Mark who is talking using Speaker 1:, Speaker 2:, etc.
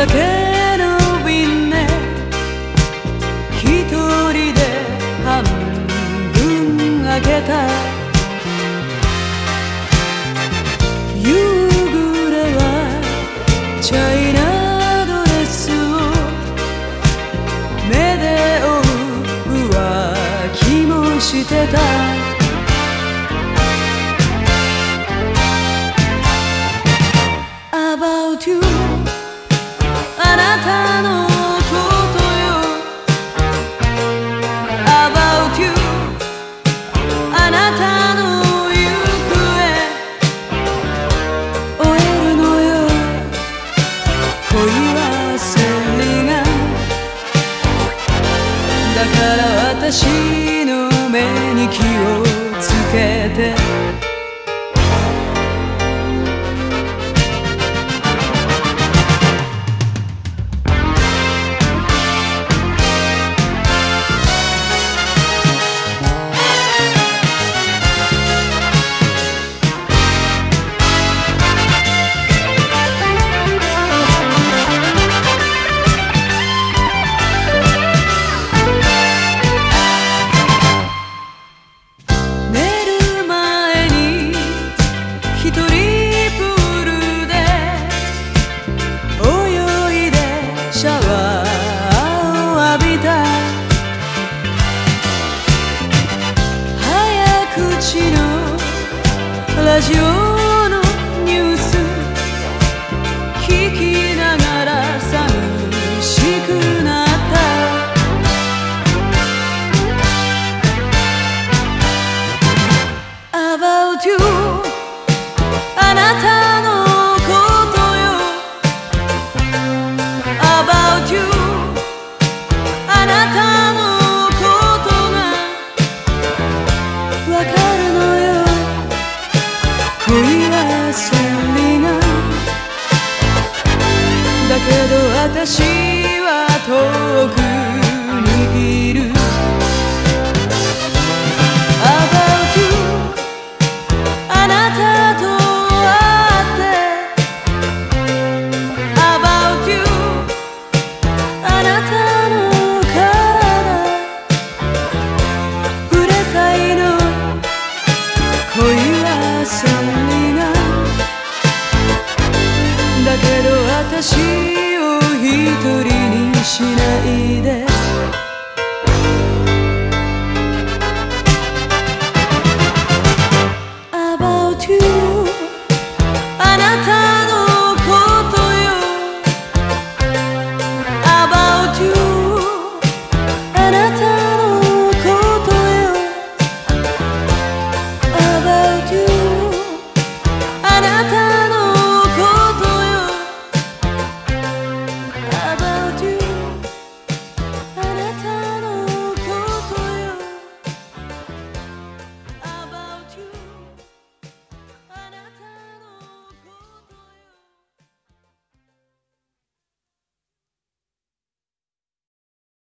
Speaker 1: again. 私の目に気をラジオのニュース聞きながら寂しくなった。About you. ど私は遠くにいる。About you あなたと会って About you あなたの体。触れたいの。恋はそんなだけど私一人にしないで」「About you」